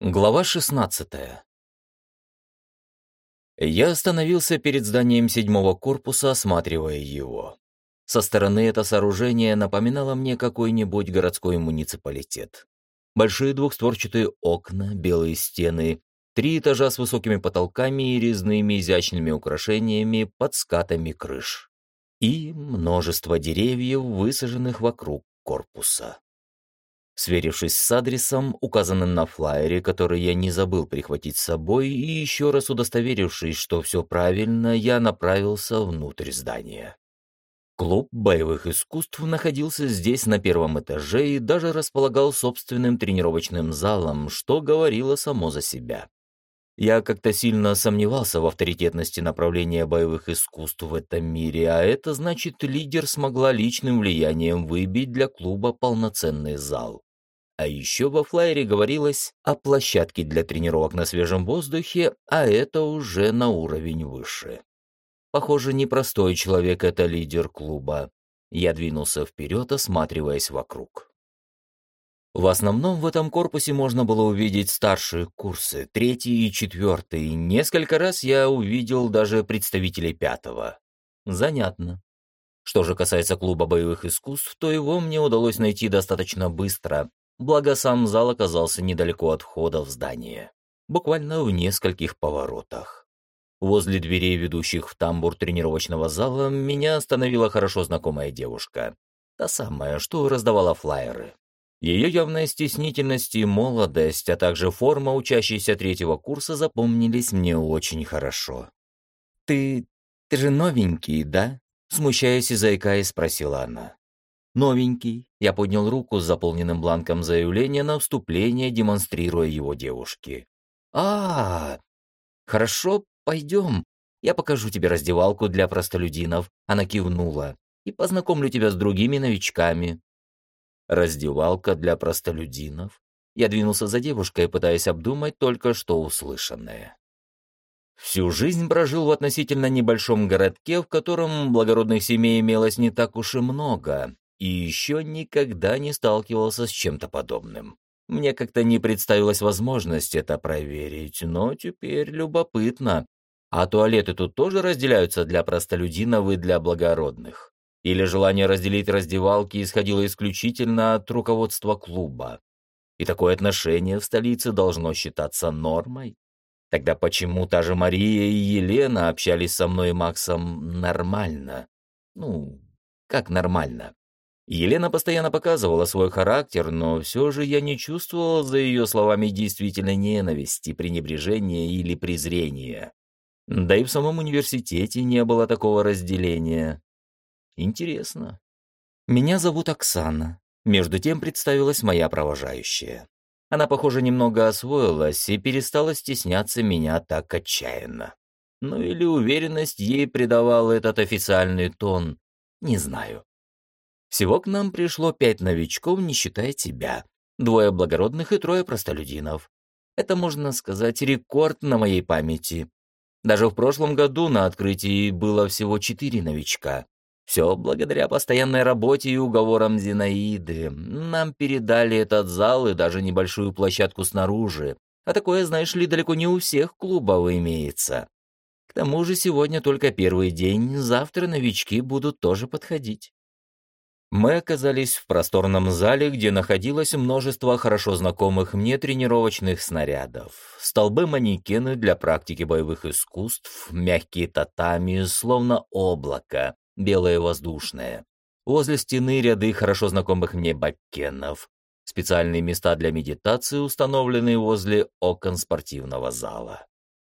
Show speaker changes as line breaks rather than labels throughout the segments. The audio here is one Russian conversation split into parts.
Глава 16 Я остановился перед зданием седьмого корпуса, осматривая его. Со стороны это сооружение напоминало мне какой-нибудь городской муниципалитет. Большие двухстворчатые окна, белые стены, три этажа с высокими потолками и резными изящными украшениями под скатами крыш. И множество деревьев, высаженных вокруг корпуса. Сверившись с адресом, указанным на флаере, который я не забыл прихватить с собой, и еще раз удостоверившись, что все правильно, я направился внутрь здания. Клуб боевых искусств находился здесь на первом этаже и даже располагал собственным тренировочным залом, что говорило само за себя. Я как-то сильно сомневался в авторитетности направления боевых искусств в этом мире, а это значит, лидер смогла личным влиянием выбить для клуба полноценный зал. А еще во флайере говорилось о площадке для тренировок на свежем воздухе, а это уже на уровень выше. Похоже, непростой человек это лидер клуба. Я двинулся вперед, осматриваясь вокруг. В основном в этом корпусе можно было увидеть старшие курсы, третий и четвертый. Несколько раз я увидел даже представителей пятого. Занятно. Что же касается клуба боевых искусств, то его мне удалось найти достаточно быстро, благо сам зал оказался недалеко от входа в здание, буквально в нескольких поворотах. Возле дверей, ведущих в тамбур тренировочного зала, меня остановила хорошо знакомая девушка. Та самая, что раздавала флаеры. Ее явная стеснительность и молодость, а также форма учащейся третьего курса запомнились мне очень хорошо. «Ты... ты же новенький, да?» Смущаясь и заикаясь, спросила она. «Новенький». Я поднял руку с заполненным бланком заявления на вступление, демонстрируя его девушке. а, -а, -а Хорошо, пойдем. Я покажу тебе раздевалку для простолюдинов». Она кивнула. «И познакомлю тебя с другими новичками». Раздевалка для простолюдинов. Я двинулся за девушкой, пытаясь обдумать только что услышанное. Всю жизнь прожил в относительно небольшом городке, в котором благородных семей имелось не так уж и много, и еще никогда не сталкивался с чем-то подобным. Мне как-то не представилась возможность это проверить, но теперь любопытно. А туалеты тут тоже разделяются для простолюдинов и для благородных? Или желание разделить раздевалки исходило исключительно от руководства клуба? И такое отношение в столице должно считаться нормой? Тогда почему та же Мария и Елена общались со мной и Максом нормально? Ну, как нормально? Елена постоянно показывала свой характер, но все же я не чувствовал за ее словами действительно ненависти, пренебрежения или презрения. Да и в самом университете не было такого разделения. Интересно. Меня зовут Оксана. Между тем представилась моя провожающая. Она, похоже, немного освоилась и перестала стесняться меня так отчаянно. Ну или уверенность ей придавал этот официальный тон, не знаю. Всего к нам пришло пять новичков, не считая тебя. Двое благородных и трое простолюдинов. Это, можно сказать, рекорд на моей памяти. Даже в прошлом году на открытии было всего четыре новичка. Все благодаря постоянной работе и уговорам Зинаиды. Нам передали этот зал и даже небольшую площадку снаружи. А такое, знаешь ли, далеко не у всех клубов имеется. К тому же сегодня только первый день, завтра новички будут тоже подходить. Мы оказались в просторном зале, где находилось множество хорошо знакомых мне тренировочных снарядов. Столбы-манекены для практики боевых искусств, мягкие татами, словно облако, белое воздушное. Возле стены ряды хорошо знакомых мне баккенов. Специальные места для медитации, установленные возле окон спортивного зала.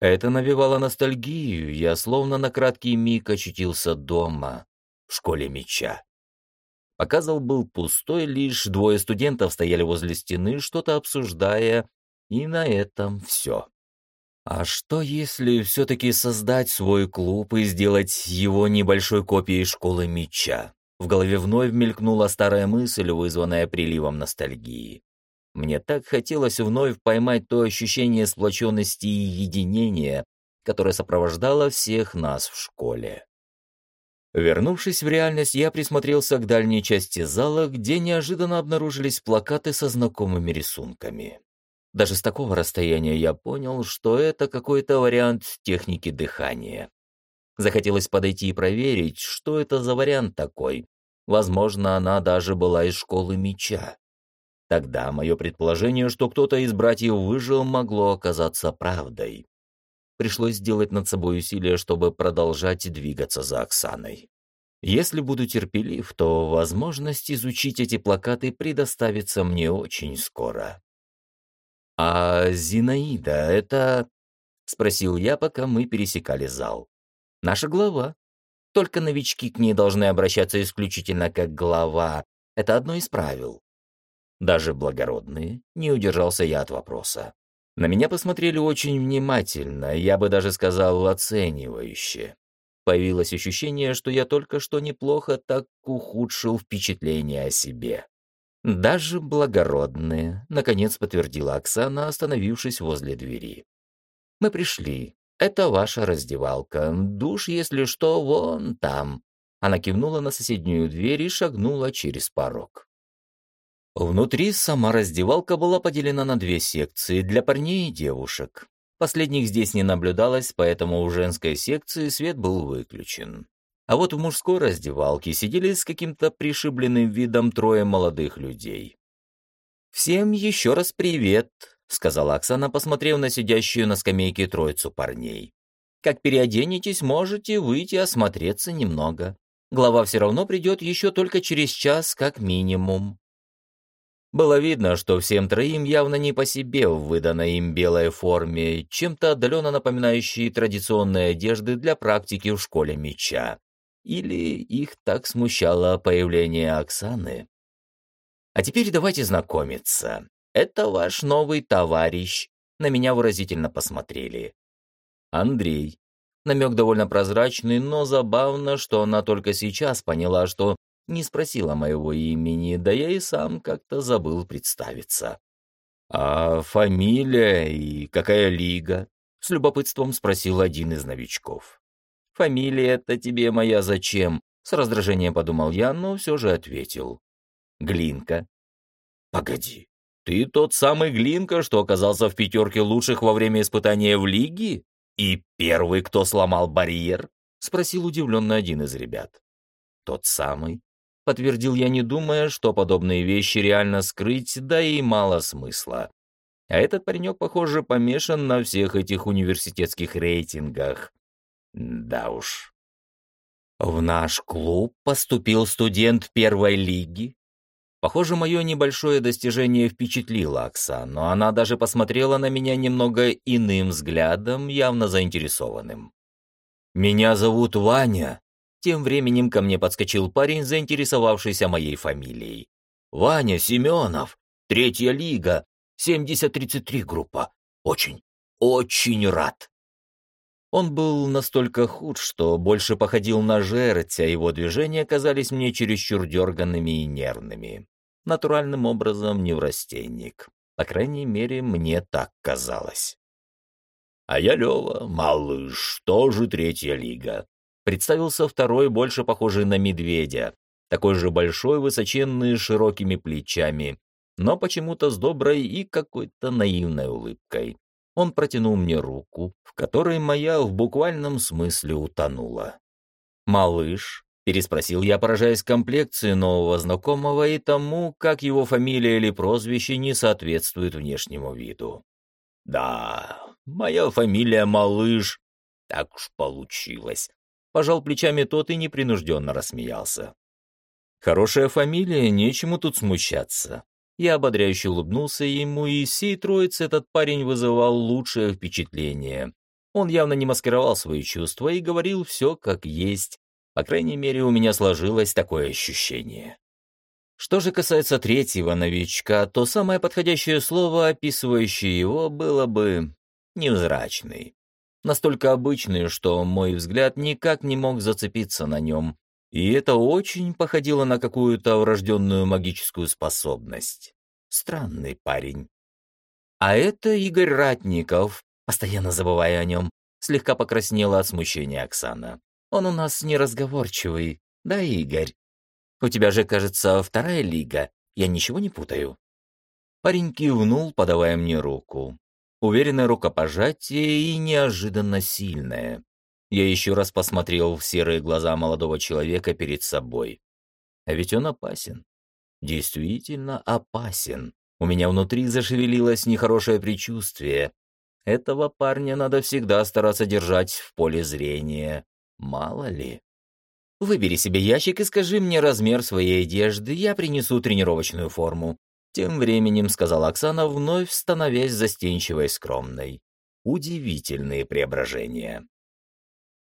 Это навевало ностальгию, я словно на краткий миг очутился дома, в школе меча. Показал был пустой, лишь двое студентов стояли возле стены, что-то обсуждая, и на этом все. А что если все-таки создать свой клуб и сделать его небольшой копией школы меча? В голове вновь мелькнула старая мысль, вызванная приливом ностальгии. Мне так хотелось вновь поймать то ощущение сплоченности и единения, которое сопровождало всех нас в школе. Вернувшись в реальность, я присмотрелся к дальней части зала, где неожиданно обнаружились плакаты со знакомыми рисунками. Даже с такого расстояния я понял, что это какой-то вариант техники дыхания. Захотелось подойти и проверить, что это за вариант такой. Возможно, она даже была из школы меча. Тогда мое предположение, что кто-то из братьев выжил, могло оказаться правдой. Пришлось сделать над собой усилие, чтобы продолжать двигаться за Оксаной. Если буду терпелив, то возможность изучить эти плакаты предоставится мне очень скоро. «А Зинаида — это...» — спросил я, пока мы пересекали зал. «Наша глава. Только новички к ней должны обращаться исключительно как глава. Это одно из правил. Даже благородные, не удержался я от вопроса. На меня посмотрели очень внимательно, я бы даже сказал оценивающе. Появилось ощущение, что я только что неплохо так ухудшил впечатление о себе. «Даже благородные», — наконец подтвердила Оксана, остановившись возле двери. «Мы пришли. Это ваша раздевалка. Душ, если что, вон там». Она кивнула на соседнюю дверь и шагнула через порог. Внутри сама раздевалка была поделена на две секции для парней и девушек. Последних здесь не наблюдалось, поэтому у женской секции свет был выключен. А вот в мужской раздевалке сидели с каким-то пришибленным видом трое молодых людей. «Всем еще раз привет», — сказала Оксана, посмотрев на сидящую на скамейке троицу парней. «Как переоденетесь, можете выйти осмотреться немного. Глава все равно придет еще только через час, как минимум». Было видно, что всем троим явно не по себе в выданной им белой форме, чем-то отдаленно напоминающей традиционные одежды для практики в школе меча. Или их так смущало появление Оксаны? А теперь давайте знакомиться. Это ваш новый товарищ. На меня выразительно посмотрели. Андрей. Намек довольно прозрачный, но забавно, что она только сейчас поняла, что не спросила моего имени, да я и сам как-то забыл представиться. «А фамилия и какая лига?» — с любопытством спросил один из новичков. «Фамилия-то тебе моя зачем?» — с раздражением подумал я, но все же ответил. «Глинка». «Погоди, ты тот самый Глинка, что оказался в пятерке лучших во время испытания в лиге? И первый, кто сломал барьер?» — спросил удивленно один из ребят. «Тот самый», — подтвердил я, не думая, что подобные вещи реально скрыть, да и мало смысла. А этот паренек, похоже, помешан на всех этих университетских рейтингах. Да уж. В наш клуб поступил студент первой лиги. Похоже, мое небольшое достижение впечатлило Оксану. Она даже посмотрела на меня немного иным взглядом, явно заинтересованным. «Меня зовут Ваня». Тем временем ко мне подскочил парень, заинтересовавшийся моей фамилией. «Ваня Семенов, третья лига, 70-33 группа. Очень, очень рад». Он был настолько худ, что больше походил на жерть, а его движения казались мне чересчур дерганными и нервными. Натуральным образом неврастенник. По крайней мере, мне так казалось. «А я Лева, малыш, тоже третья лига». Представился второй, больше похожий на медведя. Такой же большой, высоченный, с широкими плечами, но почему-то с доброй и какой-то наивной улыбкой. Он протянул мне руку, в которой моя в буквальном смысле утонула. «Малыш?» — переспросил я, поражаясь комплекции нового знакомого и тому, как его фамилия или прозвище не соответствует внешнему виду. «Да, моя фамилия Малыш. Так уж получилось». Пожал плечами тот и непринужденно рассмеялся. «Хорошая фамилия, нечему тут смущаться. Я ободряюще улыбнулся ему, и из всей троицы этот парень вызывал лучшее впечатление. Он явно не маскировал свои чувства и говорил все как есть. По крайней мере, у меня сложилось такое ощущение. Что же касается третьего новичка, то самое подходящее слово, описывающее его, было бы «невзрачный». Настолько обычный, что мой взгляд никак не мог зацепиться на нем, и это очень походило на какую-то врожденную магическую способность. Странный парень. А это Игорь Ратников, постоянно забывая о нем, слегка покраснела от смущения Оксана. Он у нас неразговорчивый, да, Игорь? У тебя же, кажется, вторая лига, я ничего не путаю. Парень кивнул, подавая мне руку. Уверенное рукопожатие и неожиданно сильное. Я еще раз посмотрел в серые глаза молодого человека перед собой. А ведь он опасен. Действительно опасен. У меня внутри зашевелилось нехорошее предчувствие. Этого парня надо всегда стараться держать в поле зрения. Мало ли. Выбери себе ящик и скажи мне размер своей одежды, я принесу тренировочную форму. Тем временем сказала Оксана, вновь становясь застенчивой и скромной. Удивительные преображения.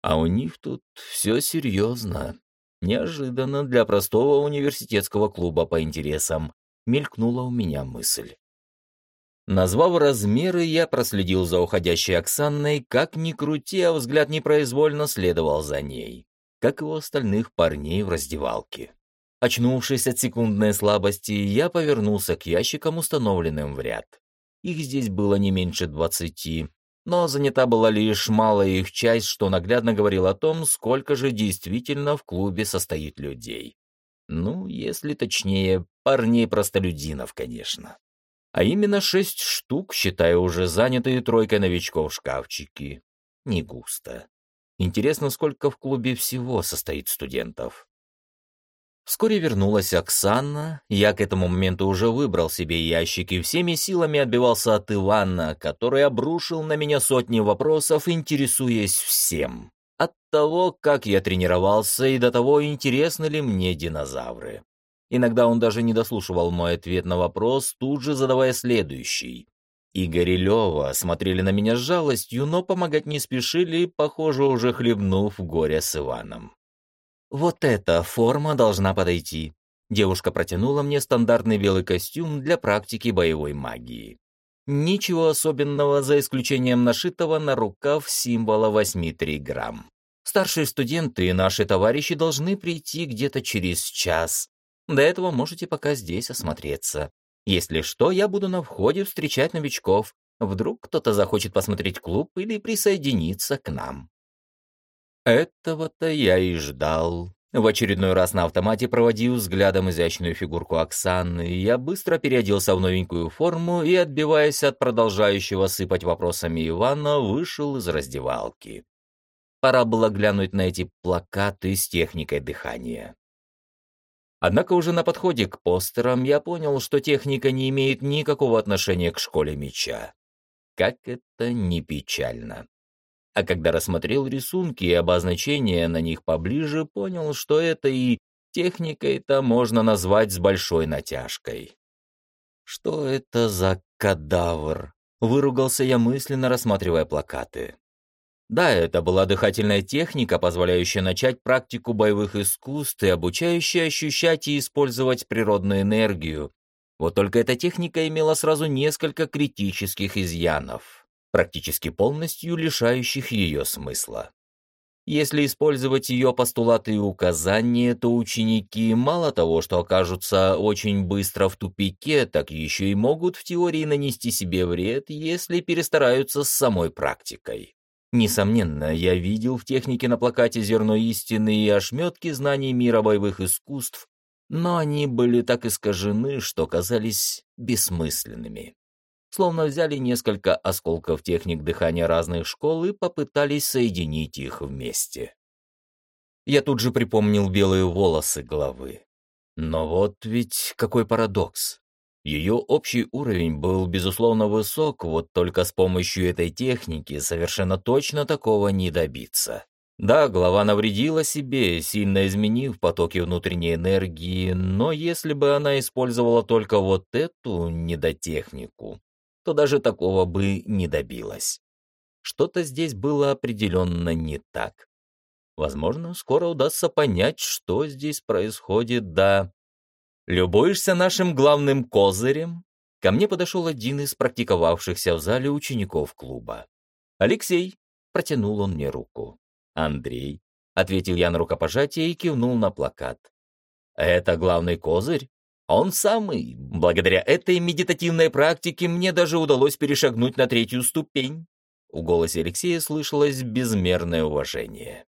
А у них тут все серьезно. Неожиданно для простого университетского клуба по интересам мелькнула у меня мысль. Назвав размеры, я проследил за уходящей Оксаной, как ни крути, а взгляд непроизвольно следовал за ней, как и у остальных парней в раздевалке. Очнувшись от секундной слабости, я повернулся к ящикам, установленным в ряд. Их здесь было не меньше двадцати, но занята была лишь малая их часть, что наглядно говорил о том, сколько же действительно в клубе состоит людей. Ну, если точнее, парней-простолюдинов, конечно. А именно шесть штук, считая уже занятые тройкой новичков шкафчики. Не густо. Интересно, сколько в клубе всего состоит студентов. Вскоре вернулась Оксана. Я к этому моменту уже выбрал себе ящик и всеми силами отбивался от Ивана, который обрушил на меня сотни вопросов, интересуясь всем. От того, как я тренировался, и до того, интересны ли мне динозавры. Иногда он даже не дослушивал мой ответ на вопрос, тут же задавая следующий. Игорь и Лева смотрели на меня с жалостью, но помогать не спешили, похоже, уже хлебнув горе с Иваном. «Вот эта форма должна подойти». Девушка протянула мне стандартный белый костюм для практики боевой магии. Ничего особенного, за исключением нашитого на рукав символа 8-3 грамм. Старшие студенты и наши товарищи должны прийти где-то через час. До этого можете пока здесь осмотреться. Если что, я буду на входе встречать новичков. Вдруг кто-то захочет посмотреть клуб или присоединиться к нам. Этого-то я и ждал. В очередной раз на автомате проводил взглядом изящную фигурку Оксаны, я быстро переоделся в новенькую форму и, отбиваясь от продолжающего сыпать вопросами Ивана, вышел из раздевалки. Пора было глянуть на эти плакаты с техникой дыхания. Однако уже на подходе к постерам я понял, что техника не имеет никакого отношения к школе меча. Как это не печально а когда рассмотрел рисунки и обозначения на них поближе, понял, что это и техникой-то можно назвать с большой натяжкой. «Что это за кадавр?» — выругался я мысленно, рассматривая плакаты. Да, это была дыхательная техника, позволяющая начать практику боевых искусств и обучающая ощущать и использовать природную энергию. Вот только эта техника имела сразу несколько критических изъянов практически полностью лишающих ее смысла. Если использовать ее постулаты и указания, то ученики мало того, что окажутся очень быстро в тупике, так еще и могут в теории нанести себе вред, если перестараются с самой практикой. Несомненно, я видел в технике на плакате зерно истины и ошметки знаний мира боевых искусств, но они были так искажены, что казались бессмысленными словно взяли несколько осколков техник дыхания разных школ и попытались соединить их вместе. Я тут же припомнил белые волосы головы. Но вот ведь какой парадокс. Ее общий уровень был, безусловно, высок, вот только с помощью этой техники совершенно точно такого не добиться. Да, голова навредила себе, сильно изменив потоки внутренней энергии, но если бы она использовала только вот эту недотехнику, то даже такого бы не добилась. Что-то здесь было определенно не так. Возможно, скоро удастся понять, что здесь происходит, да... «Любуешься нашим главным козырем?» Ко мне подошел один из практиковавшихся в зале учеников клуба. «Алексей», — протянул он мне руку. «Андрей», — ответил я на рукопожатие и кивнул на плакат. «Это главный козырь?» Он самый. Благодаря этой медитативной практике мне даже удалось перешагнуть на третью ступень. В голосе Алексея слышалось безмерное уважение.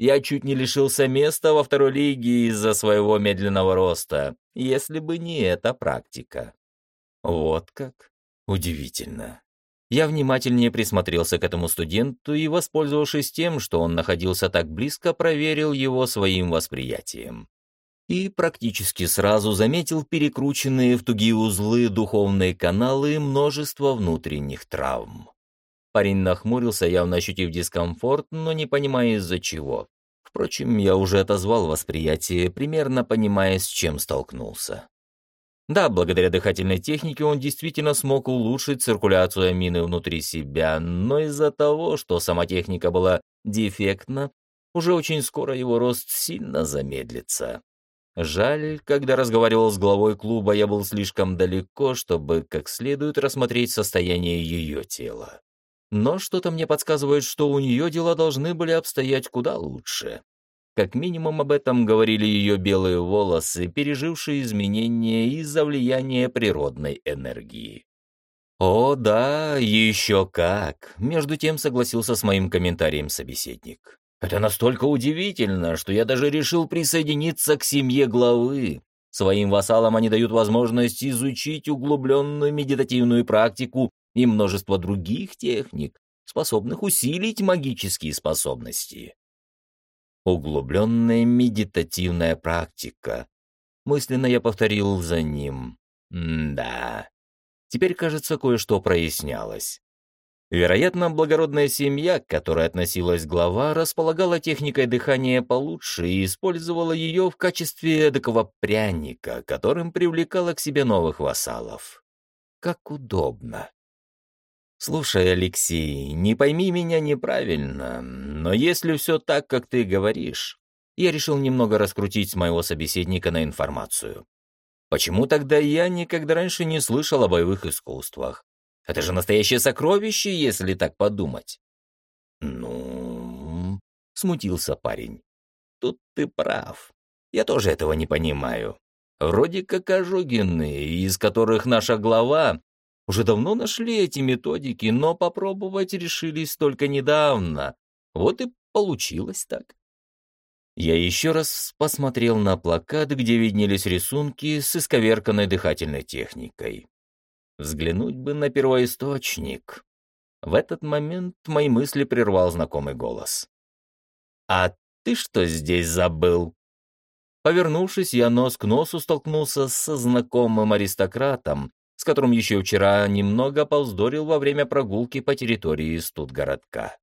Я чуть не лишился места во второй лиге из-за своего медленного роста, если бы не эта практика. Вот как? Удивительно. Я внимательнее присмотрелся к этому студенту и, воспользовавшись тем, что он находился так близко, проверил его своим восприятием. И практически сразу заметил перекрученные в тугие узлы духовные каналы и множество внутренних травм. Парень нахмурился, явно ощутив дискомфорт, но не понимая из-за чего. Впрочем, я уже отозвал восприятие, примерно понимая, с чем столкнулся. Да, благодаря дыхательной технике он действительно смог улучшить циркуляцию амины внутри себя, но из-за того, что сама техника была дефектна, уже очень скоро его рост сильно замедлится. Жаль, когда разговаривал с главой клуба, я был слишком далеко, чтобы как следует рассмотреть состояние ее тела. Но что-то мне подсказывает, что у нее дела должны были обстоять куда лучше. Как минимум об этом говорили ее белые волосы, пережившие изменения из-за влияния природной энергии. «О, да, еще как!» — между тем согласился с моим комментарием собеседник. «Это настолько удивительно, что я даже решил присоединиться к семье главы. Своим вассалам они дают возможность изучить углубленную медитативную практику и множество других техник, способных усилить магические способности. Углубленная медитативная практика. Мысленно я повторил за ним. М да. Теперь, кажется, кое-что прояснялось. Вероятно, благородная семья, к которой относилась глава, располагала техникой дыхания получше и использовала ее в качестве такого пряника, которым привлекала к себе новых вассалов. Как удобно. «Слушай, Алексей, не пойми меня неправильно, но если все так, как ты говоришь...» Я решил немного раскрутить моего собеседника на информацию. Почему тогда я никогда раньше не слышал о боевых искусствах? Это же настоящее сокровище, если так подумать. Ну, смутился парень. Тут ты прав. Я тоже этого не понимаю. Вроде как ожогины, из которых наша глава уже давно нашли эти методики, но попробовать решились только недавно. Вот и получилось так. Я еще раз посмотрел на плакат, где виднелись рисунки с исковерканной дыхательной техникой. Взглянуть бы на первоисточник. В этот момент мои мысли прервал знакомый голос. «А ты что здесь забыл?» Повернувшись, я нос к носу столкнулся со знакомым аристократом, с которым еще вчера немного повздорил во время прогулки по территории студгородка.